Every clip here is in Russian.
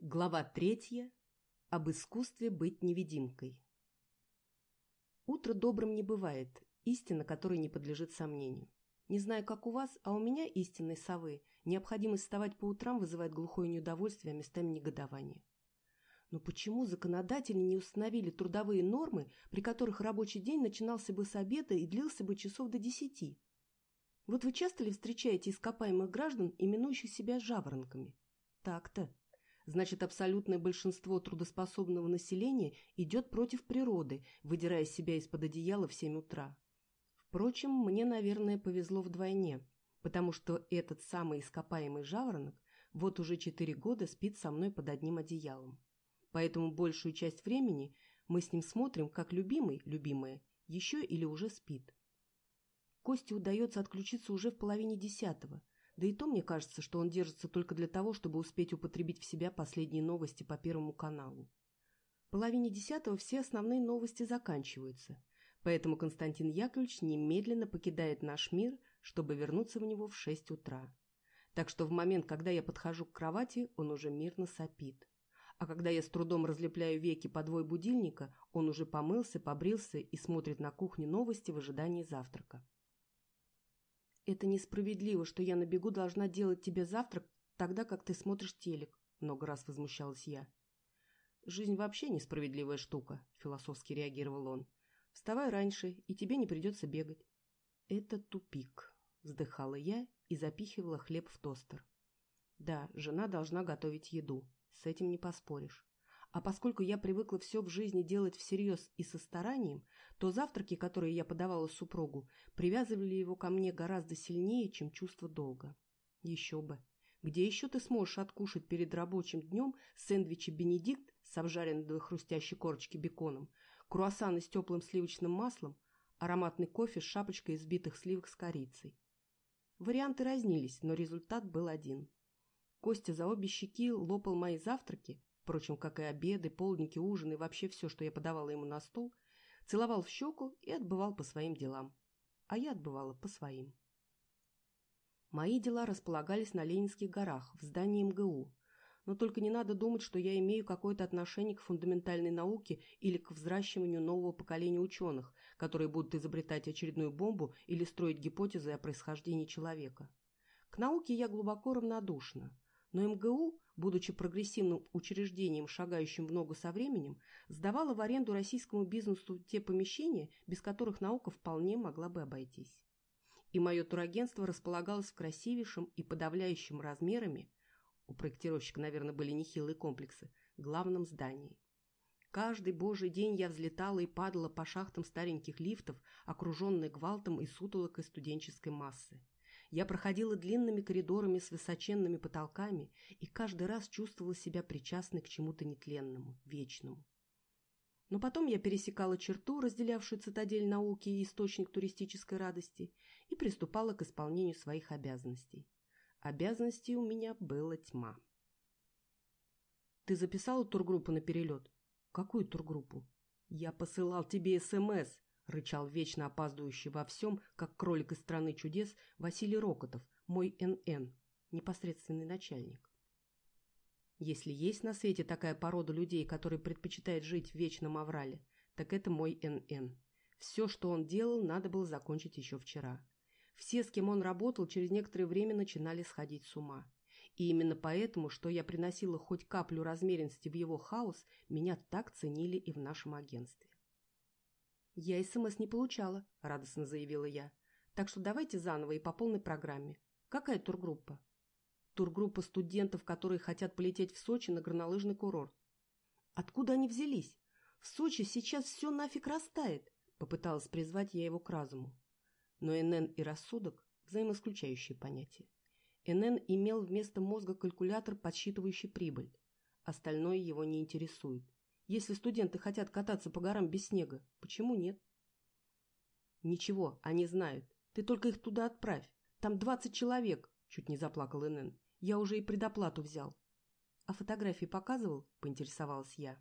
Глава третья. Об искусстве быть невидимкой. Утро добрым не бывает, истина которой не подлежит сомнению. Не знаю, как у вас, а у меня, истинной совы, необходимость вставать по утрам вызывает глухое неудовольствие, а местами негодование. Но почему законодатели не установили трудовые нормы, при которых рабочий день начинался бы с обеда и длился бы часов до десяти? Вот вы часто ли встречаете ископаемых граждан, именующих себя жаворонками? Так-то. Значит, абсолютное большинство трудоспособного населения идет против природы, выдирая себя из-под одеяла в семь утра. Впрочем, мне, наверное, повезло вдвойне, потому что этот самый ископаемый жаворонок вот уже четыре года спит со мной под одним одеялом. Поэтому большую часть времени мы с ним смотрим, как любимый, любимая, еще или уже спит. Косте удается отключиться уже в половине десятого, да и то мне кажется, что он держится только для того, чтобы успеть употребить в себя последние новости по Первому каналу. В половине десятого все основные новости заканчиваются, поэтому Константин Яковлевич немедленно покидает наш мир, чтобы вернуться в него в шесть утра. Так что в момент, когда я подхожу к кровати, он уже мирно сопит. А когда я с трудом разлепляю веки по двое будильника, он уже помылся, побрился и смотрит на кухне новости в ожидании завтрака. «Это несправедливо, что я на бегу должна делать тебе завтрак, тогда как ты смотришь телек», — много раз возмущалась я. «Жизнь вообще несправедливая штука», — философски реагировал он. «Вставай раньше, и тебе не придется бегать». «Это тупик», — вздыхала я и запихивала хлеб в тостер. «Да, жена должна готовить еду, с этим не поспоришь. А поскольку я привыкла все в жизни делать всерьез и со старанием, то завтраки, которые я подавала супругу, привязывали его ко мне гораздо сильнее, чем чувство долга. Еще бы. Где еще ты сможешь откушать перед рабочим днем сэндвичи «Бенедикт» с обжаренной хрустящей корочки беконом, круассаны с теплым сливочным маслом, ароматный кофе с шапочкой из битых сливок с корицей? Варианты разнились, но результат был один. Костя за обе щеки лопал мои завтраки, впрочем, как и обеды, полдники, ужины и вообще все, что я подавала ему на стол, целовал в щеку и отбывал по своим делам. А я отбывала по своим. Мои дела располагались на Ленинских горах, в здании МГУ. Но только не надо думать, что я имею какое-то отношение к фундаментальной науке или к взращиванию нового поколения ученых, которые будут изобретать очередную бомбу или строить гипотезы о происхождении человека. К науке я глубоко равнодушна, но МГУ, будучи прогрессивным учреждением, шагающим в ногу со временем, сдавала в аренду российскому бизнесу те помещения, без которых наука вполне могла бы обойтись. И мое турагентство располагалось в красивейшем и подавляющем размерами, у проектировщика, наверное, были нехилые комплексы, главном здании. Каждый божий день я взлетала и падала по шахтам стареньких лифтов, окруженной гвалтом и сутолокой студенческой массы. Я проходила длинными коридорами с высоченными потолками и каждый раз чувствовала себя причастной к чему-то нетленному, вечному. Но потом я пересекала черту, разделявшую цитадель науки и источник туристической радости, и приступала к исполнению своих обязанностей. Обязанностей у меня была тьма. «Ты записала тургруппу на перелет?» «Какую тургруппу?» «Я посылал тебе СМС рычал вечно опаздывающий во всем, как кролик из страны чудес, Василий Рокотов, мой НН, непосредственный начальник. Если есть на свете такая порода людей, которые предпочитают жить в вечном аврале, так это мой НН. Все, что он делал, надо было закончить еще вчера. Все, с кем он работал, через некоторое время начинали сходить с ума. И именно поэтому, что я приносила хоть каплю размеренности в его хаос, меня так ценили и в нашем агентстве. «Я СМС не получала», – радостно заявила я. «Так что давайте заново и по полной программе. Какая тургруппа?» «Тургруппа студентов, которые хотят полететь в Сочи на горнолыжный курорт». «Откуда они взялись? В Сочи сейчас все нафиг растает», – попыталась призвать я его к разуму. Но НН и рассудок – взаимоисключающие понятия. НН имел вместо мозга калькулятор, подсчитывающий прибыль. Остальное его не интересует. Если студенты хотят кататься по горам без снега, почему нет? Ничего, они знают. Ты только их туда отправь. Там двадцать человек, чуть не заплакал Инен. Я уже и предоплату взял. А фотографии показывал? Поинтересовалась я.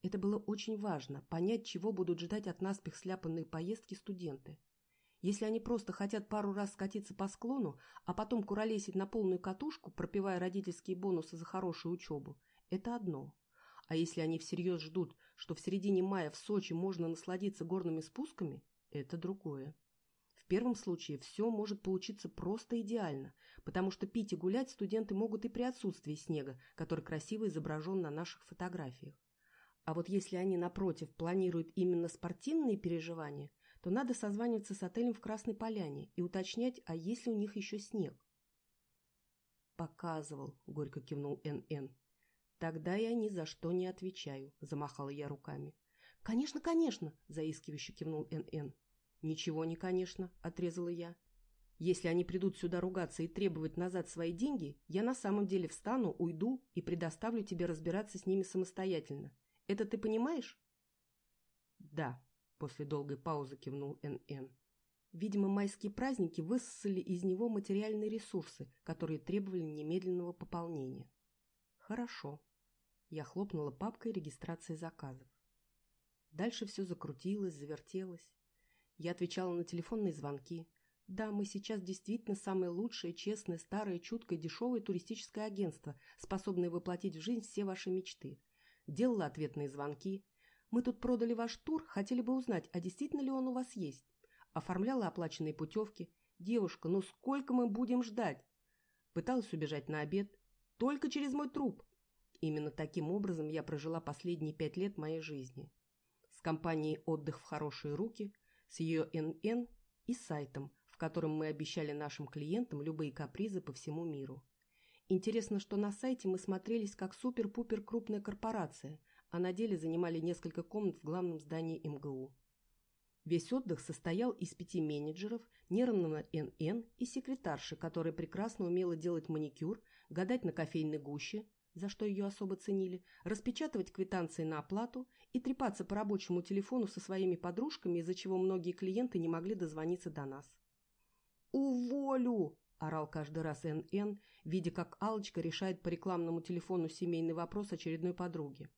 Это было очень важно, понять, чего будут ждать от наспех сляпанные поездки студенты. Если они просто хотят пару раз скатиться по склону, а потом куролесить на полную катушку, пропивая родительские бонусы за хорошую учебу, это одно. А если они всерьез ждут, что в середине мая в Сочи можно насладиться горными спусками, это другое. В первом случае все может получиться просто идеально, потому что пить и гулять студенты могут и при отсутствии снега, который красиво изображен на наших фотографиях. А вот если они, напротив, планируют именно спортивные переживания, то надо созваниваться с отелем в Красной Поляне и уточнять, а есть ли у них еще снег. «Показывал», — горько кивнул Н.Н. «Тогда я ни за что не отвечаю», — замахала я руками. «Конечно, конечно», — заискивающе кивнул Н.Н. «Ничего не конечно», — отрезала я. «Если они придут сюда ругаться и требовать назад свои деньги, я на самом деле встану, уйду и предоставлю тебе разбираться с ними самостоятельно. Это ты понимаешь?» «Да», — после долгой паузы кивнул Н.Н. Видимо, майские праздники высосали из него материальные ресурсы, которые требовали немедленного пополнения. «Хорошо», я хлопнула папкой регистрации заказов. Дальше все закрутилось, завертелось. Я отвечала на телефонные звонки. Да, мы сейчас действительно самое лучшее, честное, старое, чуткое, дешевое туристическое агентство, способное воплотить в жизнь все ваши мечты. Делала ответные звонки. Мы тут продали ваш тур, хотели бы узнать, а действительно ли он у вас есть. Оформляла оплаченные путевки. Девушка, ну сколько мы будем ждать? Пыталась убежать на обед. Только через мой труп. Именно таким образом я прожила последние пять лет моей жизни. С компанией «Отдых в хорошие руки», с ее НН и сайтом, в котором мы обещали нашим клиентам любые капризы по всему миру. Интересно, что на сайте мы смотрелись как супер-пупер крупная корпорация, а на деле занимали несколько комнат в главном здании МГУ. Весь отдых состоял из пяти менеджеров, нервного НН и секретарши, которая прекрасно умела делать маникюр, гадать на кофейной гуще, за что ее особо ценили, распечатывать квитанции на оплату и трепаться по рабочему телефону со своими подружками, из-за чего многие клиенты не могли дозвониться до нас. «Уволю!» – орал каждый раз НН, видя, как алочка решает по рекламному телефону семейный вопрос очередной подруги.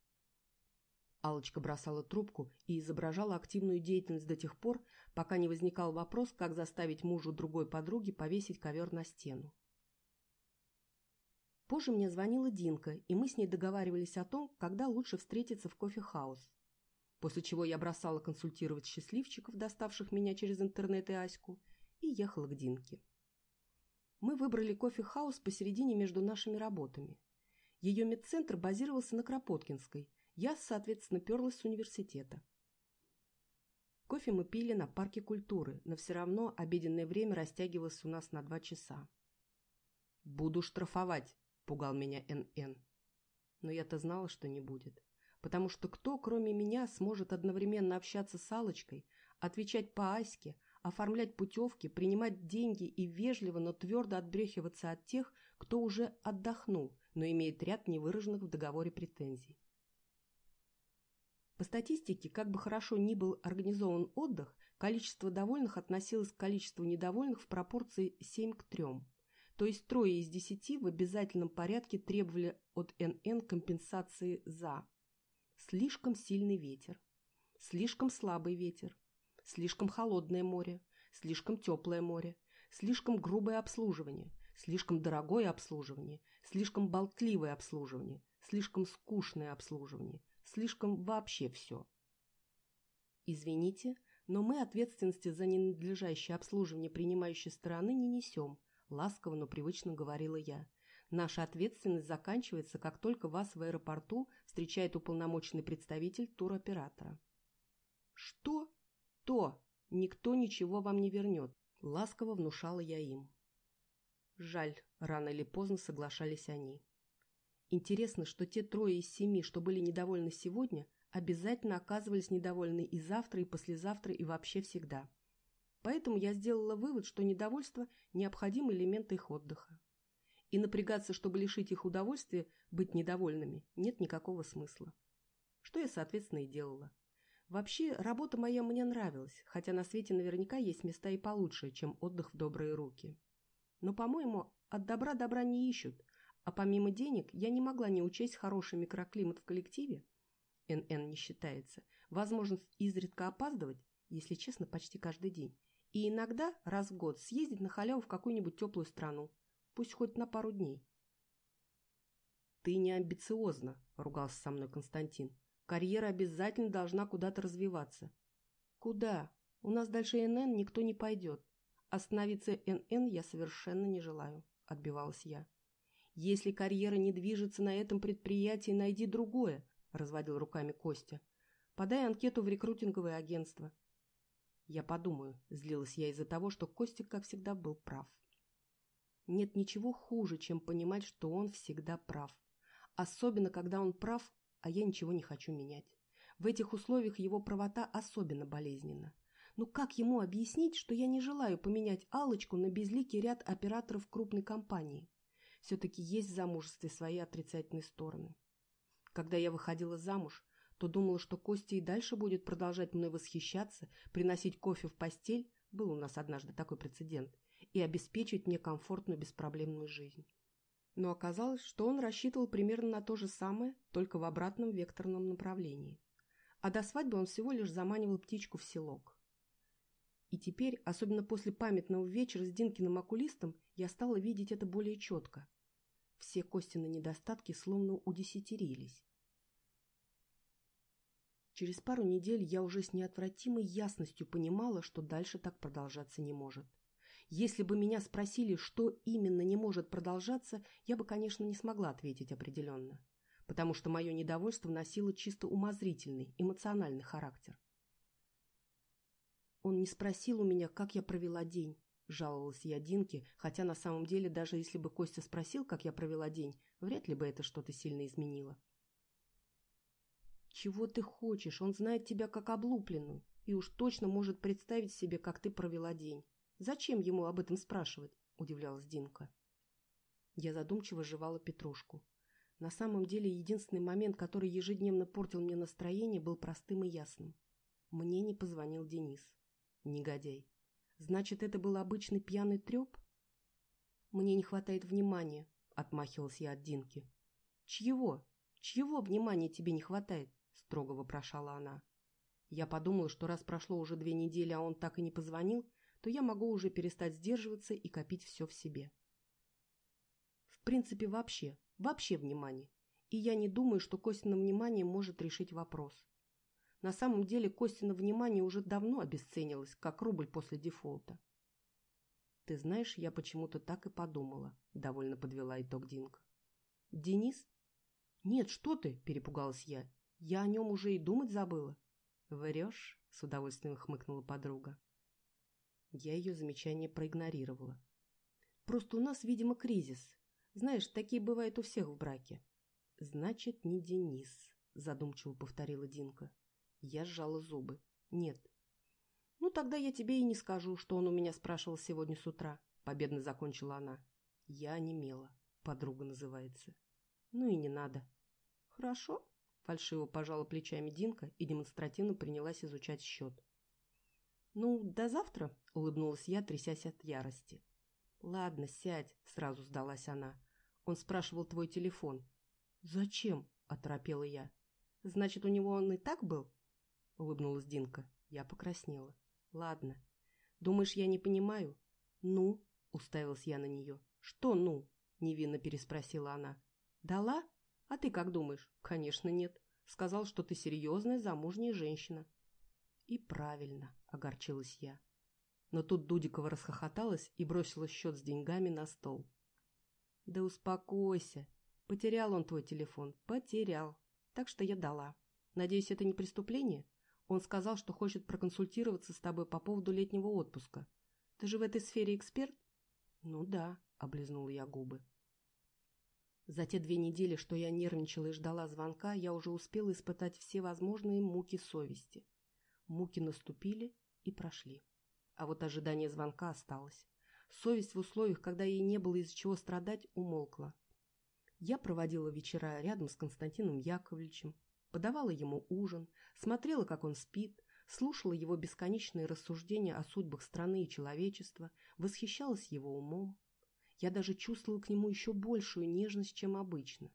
алочка бросала трубку и изображала активную деятельность до тех пор, пока не возникал вопрос, как заставить мужу другой подруги повесить ковер на стену. Позже мне звонила Динка, и мы с ней договаривались о том, когда лучше встретиться в кофе-хаус. После чего я бросала консультировать счастливчиков, доставших меня через интернет и Аську, и ехала к Динке. Мы выбрали кофе-хаус посередине между нашими работами. Ее медцентр базировался на Кропоткинской, я, соответственно, перлась с университета. Кофе мы пили на парке культуры, но все равно обеденное время растягивалось у нас на два часа. «Буду штрафовать», — пугал меня НН. Но я-то знала, что не будет. Потому что кто, кроме меня, сможет одновременно общаться с Алочкой, отвечать по Аське, оформлять путевки, принимать деньги и вежливо, но твердо отбрехиваться от тех, кто уже отдохнул, но имеет ряд невыраженных в договоре претензий. По статистике, как бы хорошо ни был организован отдых, количество довольных относилось к количеству недовольных в пропорции 7 к 3 то есть трое из десяти в обязательном порядке требовали от НН компенсации за слишком сильный ветер, слишком слабый ветер, слишком холодное море, слишком теплое море, слишком грубое обслуживание, слишком дорогое обслуживание, слишком болтливое обслуживание, слишком скучное обслуживание, слишком вообще все. Извините, но мы ответственности за ненадлежащее обслуживание принимающей стороны не несем, ласково, но привычно говорила я. Наша ответственность заканчивается, как только вас в аэропорту встречает уполномоченный представитель туроператора. Что? То. Никто ничего вам не вернет. Ласково внушала я им. Жаль, рано или поздно соглашались они. Интересно, что те трое из семи, что были недовольны сегодня, обязательно оказывались недовольны и завтра, и послезавтра, и вообще всегда. Поэтому я сделала вывод, что недовольство – необходимый элемент их отдыха. И напрягаться, чтобы лишить их удовольствия быть недовольными, нет никакого смысла. Что я, соответственно, и делала. Вообще, работа моя мне нравилась, хотя на свете наверняка есть места и получше, чем отдых в добрые руки. Но, по-моему, от добра добра не ищут, а помимо денег я не могла не учесть хороший микроклимат в коллективе, НН не считается, возможность изредка опаздывать, если честно, почти каждый день, и иногда раз в год съездить на халяву в какую-нибудь теплую страну, пусть хоть на пару дней. «Ты не амбициозна», — ругался со мной Константин. «Карьера обязательно должна куда-то развиваться». «Куда? У нас дальше НН никто не пойдет. Остановиться НН я совершенно не желаю», — отбивалась я. «Если карьера не движется на этом предприятии, найди другое», — разводил руками Костя. «Подай анкету в рекрутинговое агентство». «Я подумаю», — злилась я из-за того, что Костя, как всегда, был прав. Нет ничего хуже, чем понимать, что он всегда прав. Особенно, когда он прав, а я ничего не хочу менять. В этих условиях его правота особенно болезненна. Ну как ему объяснить, что я не желаю поменять алочку на безликий ряд операторов крупной компании? Все-таки есть в замужестве свои отрицательные стороны. Когда я выходила замуж, то думала, что Костя и дальше будет продолжать мной восхищаться, приносить кофе в постель, был у нас однажды такой прецедент, и обеспечить мне комфортную беспроблемную жизнь. Но оказалось, что он рассчитывал примерно на то же самое, только в обратном векторном направлении. А до свадьбы он всего лишь заманивал птичку в селок. И теперь, особенно после памятного вечера с Динкиным окулистом, я стала видеть это более четко. Все Костины недостатки словно удесятерились. Через пару недель я уже с неотвратимой ясностью понимала, что дальше так продолжаться не может. Если бы меня спросили, что именно не может продолжаться, я бы, конечно, не смогла ответить определенно, потому что мое недовольство носило чисто умозрительный, эмоциональный характер. Он не спросил у меня, как я провела день, жаловалась я Динке, хотя на самом деле, даже если бы Костя спросил, как я провела день, вряд ли бы это что-то сильно изменило. «Чего ты хочешь? Он знает тебя как облупленную и уж точно может представить себе, как ты провела день. Зачем ему об этом спрашивать?» – удивлялась Динка. Я задумчиво жевала петрушку. На самом деле, единственный момент, который ежедневно портил мне настроение, был простым и ясным. Мне не позвонил Денис. Негодяй. Значит, это был обычный пьяный треп? Мне не хватает внимания, отмахивалась я от Динки. Чьего? Чьего внимания тебе не хватает? Строго вопрошала она. Я подумала, что раз прошло уже две недели, а он так и не позвонил, то я могу уже перестать сдерживаться и копить все в себе. В принципе, вообще, вообще внимание. И я не думаю, что Костина внимание может решить вопрос. На самом деле Костина внимание уже давно обесценилось, как рубль после дефолта. «Ты знаешь, я почему-то так и подумала», — довольно подвела итог Динка. «Денис?» «Нет, что ты!» — перепугалась я. Я о нем уже и думать забыла. Врешь? С удовольствием хмыкнула подруга. Я ее замечание проигнорировала. Просто у нас, видимо, кризис. Знаешь, такие бывают у всех в браке. Значит, не Денис, задумчиво повторила Динка. Я сжала зубы. Нет. Ну, тогда я тебе и не скажу, что он у меня спрашивал сегодня с утра. Победно закончила она. Я онемела. Подруга называется. Ну и не надо. Хорошо, Фальшиво пожала плечами Динка и демонстративно принялась изучать счет. «Ну, до завтра», — улыбнулась я, трясясь от ярости. «Ладно, сядь», — сразу сдалась она. Он спрашивал твой телефон. «Зачем?» — оторопела я. «Значит, у него он и так был?» — улыбнулась Динка. Я покраснела. «Ладно. Думаешь, я не понимаю?» «Ну?» — уставилась я на нее. «Что «ну?» — невинно переспросила она. «Дала?» А ты как думаешь? Конечно, нет. Сказал, что ты серьезная замужняя женщина. И правильно, огорчилась я. Но тут Дудикова расхохоталась и бросила счет с деньгами на стол. Да успокойся. Потерял он твой телефон. Потерял. Так что я дала. Надеюсь, это не преступление? Он сказал, что хочет проконсультироваться с тобой по поводу летнего отпуска. Ты же в этой сфере эксперт? Ну да, облизнула я губы. За те две недели, что я нервничала и ждала звонка, я уже успела испытать все возможные муки совести. Муки наступили и прошли. А вот ожидание звонка осталось. Совесть в условиях, когда ей не было из чего страдать, умолкла. Я проводила вечера рядом с Константином Яковлевичем, подавала ему ужин, смотрела, как он спит, слушала его бесконечные рассуждения о судьбах страны и человечества, восхищалась его умом. Я даже чувствовала к нему еще большую нежность, чем обычно.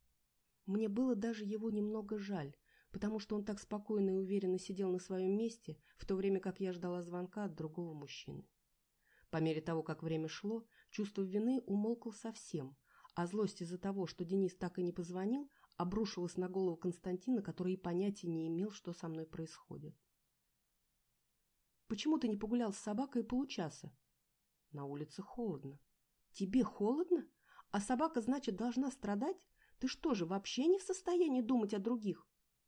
Мне было даже его немного жаль, потому что он так спокойно и уверенно сидел на своем месте, в то время как я ждала звонка от другого мужчины. По мере того, как время шло, чувство вины умолкло совсем, а злость из-за того, что Денис так и не позвонил, обрушилась на голову Константина, который и понятия не имел, что со мной происходит. «Почему ты не погулял с собакой получаса?» «На улице холодно». «Тебе холодно? А собака, значит, должна страдать? Ты что же, вообще не в состоянии думать о других?»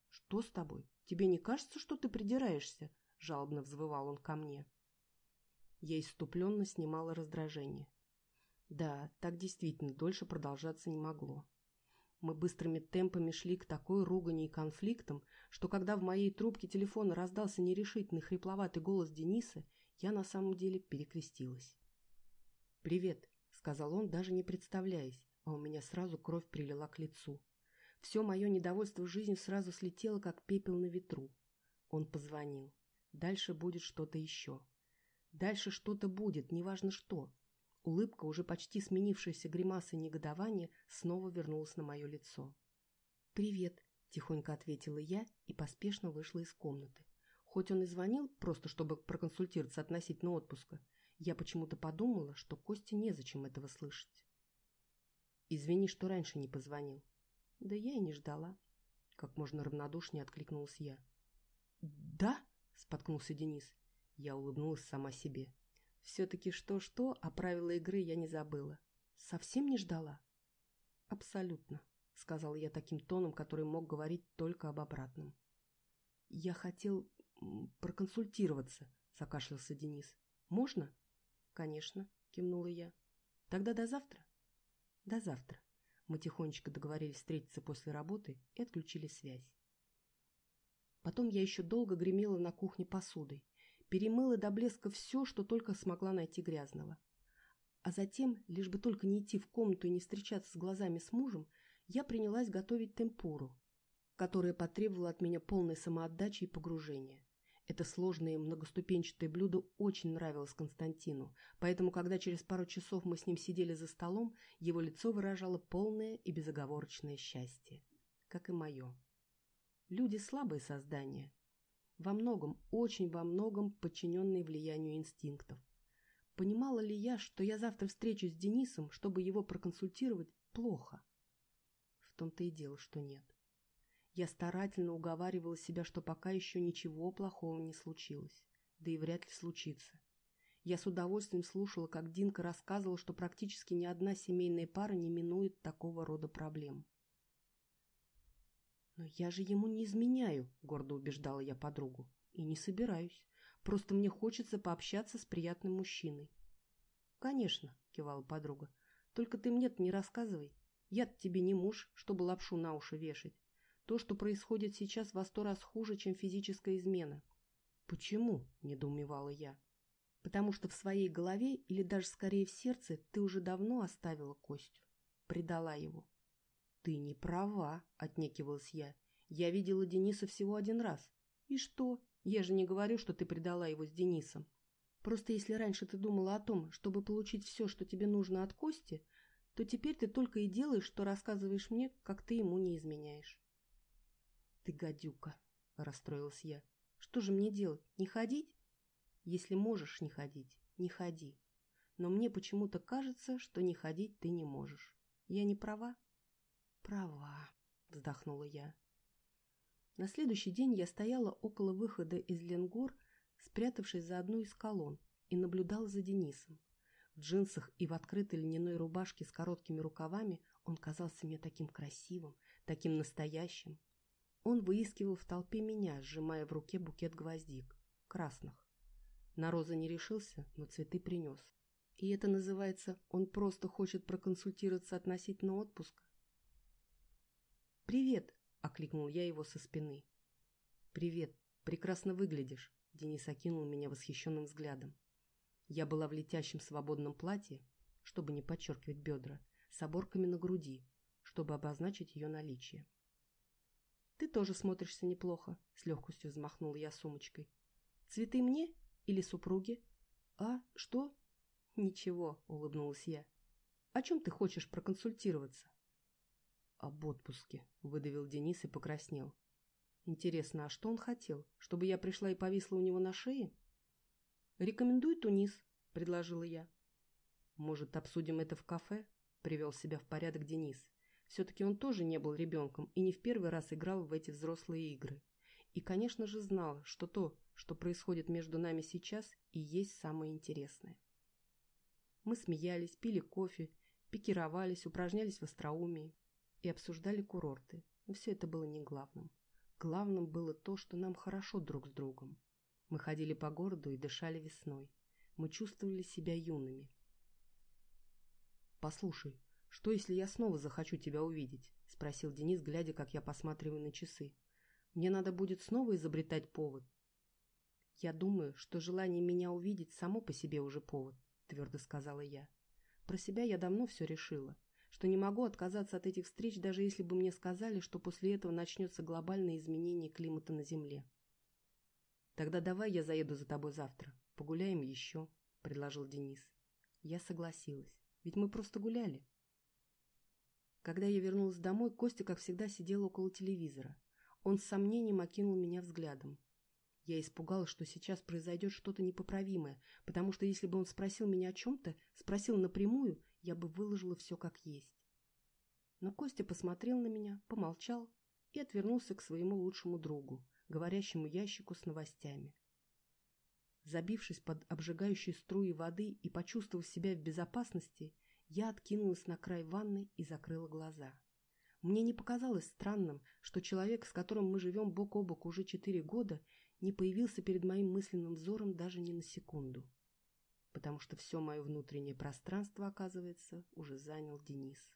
«Что с тобой? Тебе не кажется, что ты придираешься?» – жалобно взвывал он ко мне. Я иступленно снимала раздражение. Да, так действительно дольше продолжаться не могло. Мы быстрыми темпами шли к такой ругани и конфликтам, что когда в моей трубке телефона раздался нерешительный хрипловатый голос Дениса, я на самом деле перекрестилась. «Привет», — сказал он, даже не представляясь, а у меня сразу кровь прилила к лицу. Все мое недовольство жизнью сразу слетело, как пепел на ветру. Он позвонил. Дальше будет что-то еще. Дальше что-то будет, неважно что. Улыбка, уже почти сменившаяся гримасой негодования, снова вернулась на мое лицо. «Привет», – тихонько ответила я и поспешно вышла из комнаты. Хоть он и звонил, просто чтобы проконсультироваться относительно отпуска, я почему-то подумала, что Косте незачем этого слышать. «Извини, что раньше не позвонил». «Да я и не ждала», – как можно равнодушнее откликнулась я. «Да?» – споткнулся Денис. Я улыбнулась сама себе. Все-таки что-что, а правила игры я не забыла. Совсем не ждала? Абсолютно, сказал я таким тоном, который мог говорить только об обратном. Я хотел проконсультироваться, закашлялся Денис. Можно? Конечно, кивнула я. Тогда до завтра? До завтра. Мы тихонечко договорились встретиться после работы и отключили связь. Потом я еще долго гремела на кухне посудой перемыла до блеска все, что только смогла найти грязного. А затем, лишь бы только не идти в комнату и не встречаться с глазами с мужем, я принялась готовить темпуру, которая потребовала от меня полной самоотдачи и погружения. Это сложное многоступенчатое блюдо очень нравилось Константину, поэтому, когда через пару часов мы с ним сидели за столом, его лицо выражало полное и безоговорочное счастье, как и мое. Люди – слабые создания, во многом, очень во многом подчиненные влиянию инстинктов. Понимала ли я, что я завтра встречусь с Денисом, чтобы его проконсультировать, плохо? В том-то и дело, что нет. Я старательно уговаривала себя, что пока еще ничего плохого не случилось, да и вряд ли случится. Я с удовольствием слушала, как Динка рассказывала, что практически ни одна семейная пара не минует такого рода проблем. «Но я же ему не изменяю», — гордо убеждала я подругу. «И не собираюсь. Просто мне хочется пообщаться с приятным мужчиной». «Конечно», — кивала подруга. «Только ты мне-то не рассказывай. Я-то тебе не муж, чтобы лапшу на уши вешать. То, что происходит сейчас, во сто раз хуже, чем физическая измена». «Почему?» – недоумевала я. «Потому что в своей голове, или даже скорее в сердце, ты уже давно оставила Костю. Предала его. «Ты не права», — отнекивалась я. «Я видела Дениса всего один раз». «И что? Я же не говорю, что ты предала его с Денисом. Просто если раньше ты думала о том, чтобы получить все, что тебе нужно от Кости, то теперь ты только и делаешь, что рассказываешь мне, как ты ему не изменяешь». «Ты гадюка», — расстроилась я. «Что же мне делать? Не ходить?» «Если можешь не ходить, не ходи. Но мне почему-то кажется, что не ходить ты не можешь. Я не права?» «Права», — вздохнула я. На следующий день я стояла около выхода из Ленгор, спрятавшись за одну из колонн, и наблюдала за Денисом. В джинсах и в открытой льняной рубашке с короткими рукавами он казался мне таким красивым, таким настоящим. Он выискивал в толпе меня, сжимая в руке букет гвоздик, красных. На розы не решился, но цветы принес. И это называется «он просто хочет проконсультироваться относительно отпуска». «Привет!» — окликнул я его со спины. «Привет! Прекрасно выглядишь!» — Денис окинул меня восхищенным взглядом. Я была в летящем свободном платье, чтобы не подчеркивать бедра, с оборками на груди, чтобы обозначить ее наличие. «Ты тоже смотришься неплохо», — с легкостью взмахнула я сумочкой. «Цветы мне или супруге?» «А, что?» «Ничего», — улыбнулась я. «О чем ты хочешь проконсультироваться?» «Об отпуске», — выдавил Денис и покраснел. «Интересно, а что он хотел? Чтобы я пришла и повисла у него на шее?» «Рекомендуй Тунис», — предложила я. «Может, обсудим это в кафе?» привел себя в порядок Денис. Все-таки он тоже не был ребенком и не в первый раз играл в эти взрослые игры. И, конечно же, знал, что то, что происходит между нами сейчас, и есть самое интересное. Мы смеялись, пили кофе, пикировались, упражнялись в остроумии и обсуждали курорты. Но все это было не главным. Главным было то, что нам хорошо друг с другом. Мы ходили по городу и дышали весной. Мы чувствовали себя юными. «Послушай, что если я снова захочу тебя увидеть?» — спросил Денис, глядя, как я посматриваю на часы. «Мне надо будет снова изобретать повод». «Я думаю, что желание меня увидеть само по себе уже повод», — твердо сказала я. Про себя я давно все решила, что не могу отказаться от этих встреч, даже если бы мне сказали, что после этого начнется глобальное изменение климата на Земле. «Тогда давай я заеду за тобой завтра. Погуляем еще», — предложил Денис. Я согласилась, ведь мы просто гуляли. Когда я вернулась домой, Костя, как всегда, сидел около телевизора. Он с сомнением окинул меня взглядом. Я испугалась, что сейчас произойдет что-то непоправимое, потому что если бы он спросил меня о чем-то, спросил напрямую, я бы выложила все как есть. Но Костя посмотрел на меня, помолчал и отвернулся к своему лучшему другу, говорящему ящику с новостями. Забившись под обжигающие струи воды и почувствовав себя в безопасности, я откинулась на край ванны и закрыла глаза. Мне не показалось странным, что человек, с которым мы живем бок о бок уже четыре года, не появился перед моим мысленным взором даже ни на секунду. Потому что все мое внутреннее пространство, оказывается, уже занял Денис.